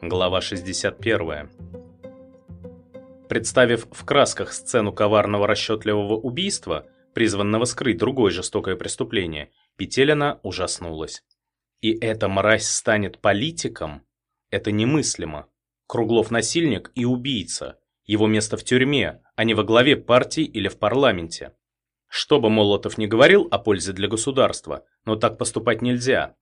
Глава 61. Представив в красках сцену коварного расчетливого убийства, призванного скрыть другое жестокое преступление, Петелина ужаснулась. И эта мразь станет политиком? Это немыслимо. Круглов насильник и убийца. Его место в тюрьме, а не во главе партии или в парламенте. Что бы Молотов ни говорил о пользе для государства, но так поступать нельзя.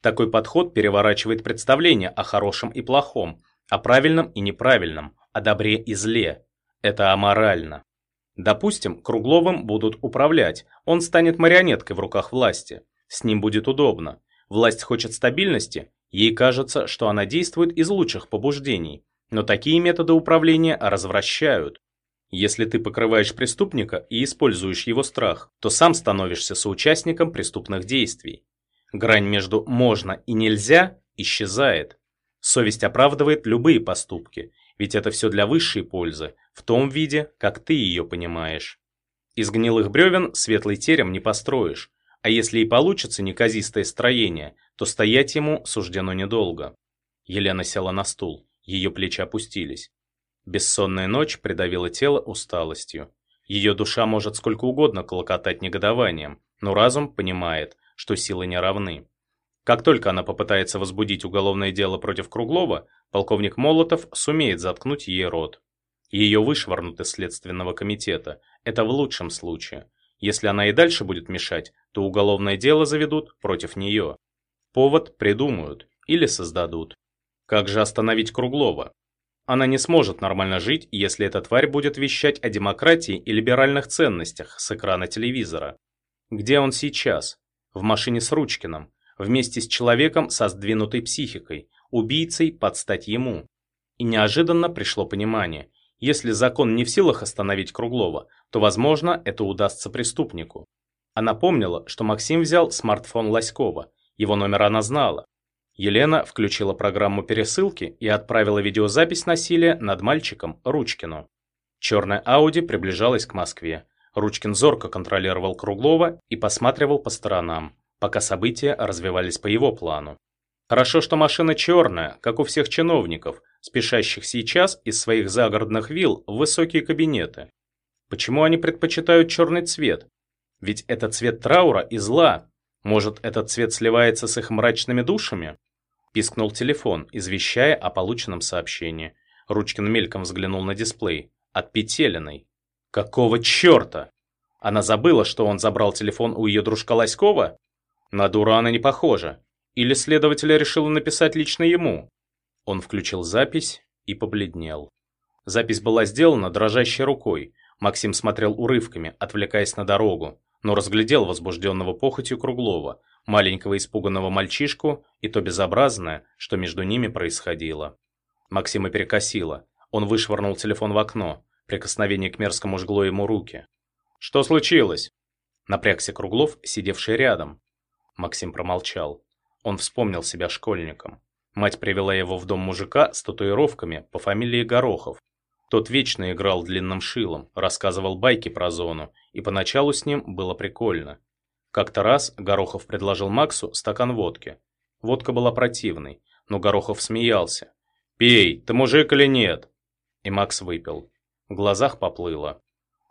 Такой подход переворачивает представление о хорошем и плохом, о правильном и неправильном, о добре и зле. Это аморально. Допустим, Кругловым будут управлять, он станет марионеткой в руках власти. С ним будет удобно. Власть хочет стабильности, ей кажется, что она действует из лучших побуждений. Но такие методы управления развращают. Если ты покрываешь преступника и используешь его страх, то сам становишься соучастником преступных действий. Грань между «можно» и «нельзя» исчезает. Совесть оправдывает любые поступки, ведь это все для высшей пользы, в том виде, как ты ее понимаешь. Из гнилых бревен светлый терем не построишь, а если и получится неказистое строение, то стоять ему суждено недолго. Елена села на стул, ее плечи опустились. Бессонная ночь придавила тело усталостью. Ее душа может сколько угодно колокотать негодованием, но разум понимает, что силы не равны. Как только она попытается возбудить уголовное дело против Круглова, полковник Молотов сумеет заткнуть ей рот. Ее вышвырнут из следственного комитета. Это в лучшем случае. Если она и дальше будет мешать, то уголовное дело заведут против нее. Повод придумают или создадут. Как же остановить Круглова? Она не сможет нормально жить, если эта тварь будет вещать о демократии и либеральных ценностях с экрана телевизора. Где он сейчас? В машине с Ручкиным, вместе с человеком со сдвинутой психикой, убийцей под стать ему. И неожиданно пришло понимание. Если закон не в силах остановить Круглова, то, возможно, это удастся преступнику. Она помнила, что Максим взял смартфон Лоськова. Его номер она знала. Елена включила программу пересылки и отправила видеозапись насилия над мальчиком Ручкину. Черная Ауди приближалась к Москве. Ручкин зорко контролировал Круглова и посматривал по сторонам, пока события развивались по его плану. Хорошо, что машина черная, как у всех чиновников, спешащих сейчас из своих загородных вилл в высокие кабинеты. Почему они предпочитают черный цвет? Ведь это цвет траура и зла. Может, этот цвет сливается с их мрачными душами? Пискнул телефон, извещая о полученном сообщении. Ручкин мельком взглянул на дисплей. От Петелиной. Какого черта? Она забыла, что он забрал телефон у ее дружка Лоськова? На дура она не похожа. Или следователь решил написать лично ему? Он включил запись и побледнел. Запись была сделана дрожащей рукой. Максим смотрел урывками, отвлекаясь на дорогу, но разглядел возбужденного похотью Круглова, маленького испуганного мальчишку и то безобразное, что между ними происходило. Максима перекосило. Он вышвырнул телефон в окно. Прикосновение к мерзкому жгло ему руки. «Что случилось?» Напрягся Круглов, сидевший рядом. Максим промолчал. Он вспомнил себя школьником. Мать привела его в дом мужика с татуировками по фамилии Горохов. Тот вечно играл длинным шилом, рассказывал байки про зону, и поначалу с ним было прикольно. Как-то раз Горохов предложил Максу стакан водки. Водка была противной, но Горохов смеялся. «Пей, ты мужик или нет?» И Макс выпил. В глазах поплыло.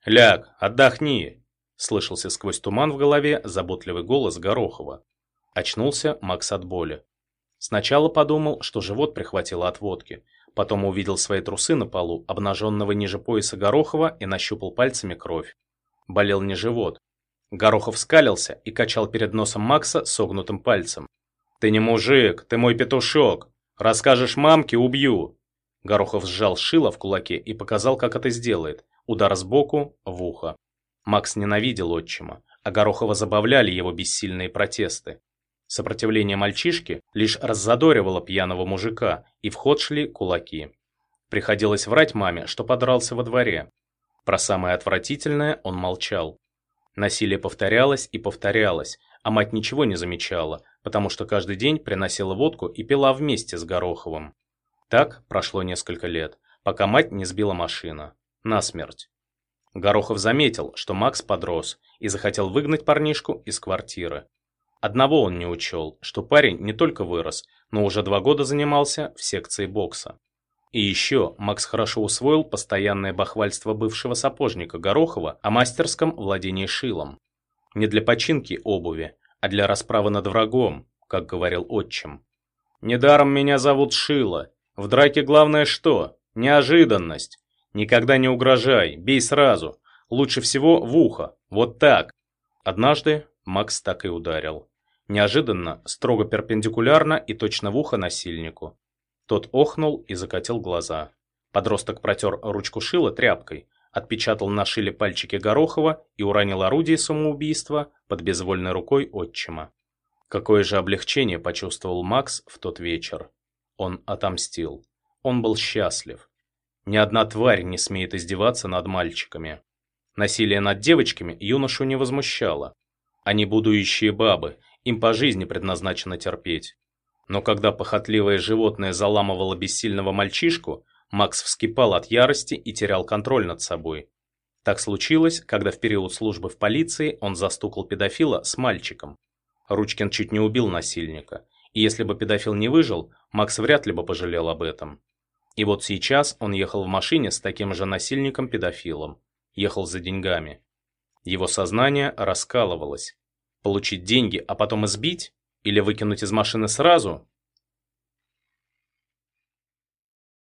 «Ляг, отдохни!» Слышался сквозь туман в голове заботливый голос Горохова. Очнулся Макс от боли. Сначала подумал, что живот прихватило от водки, потом увидел свои трусы на полу, обнаженного ниже пояса Горохова и нащупал пальцами кровь. Болел не живот. Горохов скалился и качал перед носом Макса согнутым пальцем. «Ты не мужик, ты мой петушок! Расскажешь мамке – убью!» Горохов сжал шило в кулаке и показал, как это сделает. Удар сбоку, в ухо. Макс ненавидел отчима, а Горохова забавляли его бессильные протесты. Сопротивление мальчишки лишь раззадоривало пьяного мужика, и в ход шли кулаки. Приходилось врать маме, что подрался во дворе. Про самое отвратительное он молчал. Насилие повторялось и повторялось, а мать ничего не замечала, потому что каждый день приносила водку и пила вместе с Гороховым. Так прошло несколько лет, пока мать не сбила машина. Насмерть. Горохов заметил, что Макс подрос и захотел выгнать парнишку из квартиры. Одного он не учел, что парень не только вырос, но уже два года занимался в секции бокса. И еще Макс хорошо усвоил постоянное бахвальство бывшего сапожника Горохова о мастерском владении шилом. Не для починки обуви, а для расправы над врагом, как говорил отчим. «Недаром меня зовут Шило. В драке главное что? Неожиданность. Никогда не угрожай, бей сразу. Лучше всего в ухо. Вот так». Однажды Макс так и ударил. Неожиданно, строго перпендикулярно и точно в ухо насильнику. Тот охнул и закатил глаза. Подросток протер ручку шила тряпкой, отпечатал на шиле пальчики Горохова и уронил орудие самоубийства под безвольной рукой отчима. Какое же облегчение почувствовал Макс в тот вечер. Он отомстил. Он был счастлив. Ни одна тварь не смеет издеваться над мальчиками. Насилие над девочками юношу не возмущало. Они будущие бабы, им по жизни предназначено терпеть. Но когда похотливое животное заламывало бессильного мальчишку, Макс вскипал от ярости и терял контроль над собой. Так случилось, когда в период службы в полиции он застукал педофила с мальчиком. Ручкин чуть не убил насильника, и если бы педофил не выжил, Макс вряд ли бы пожалел об этом. И вот сейчас он ехал в машине с таким же насильником-педофилом. Ехал за деньгами. Его сознание раскалывалось. Получить деньги, а потом избить? Или выкинуть из машины сразу?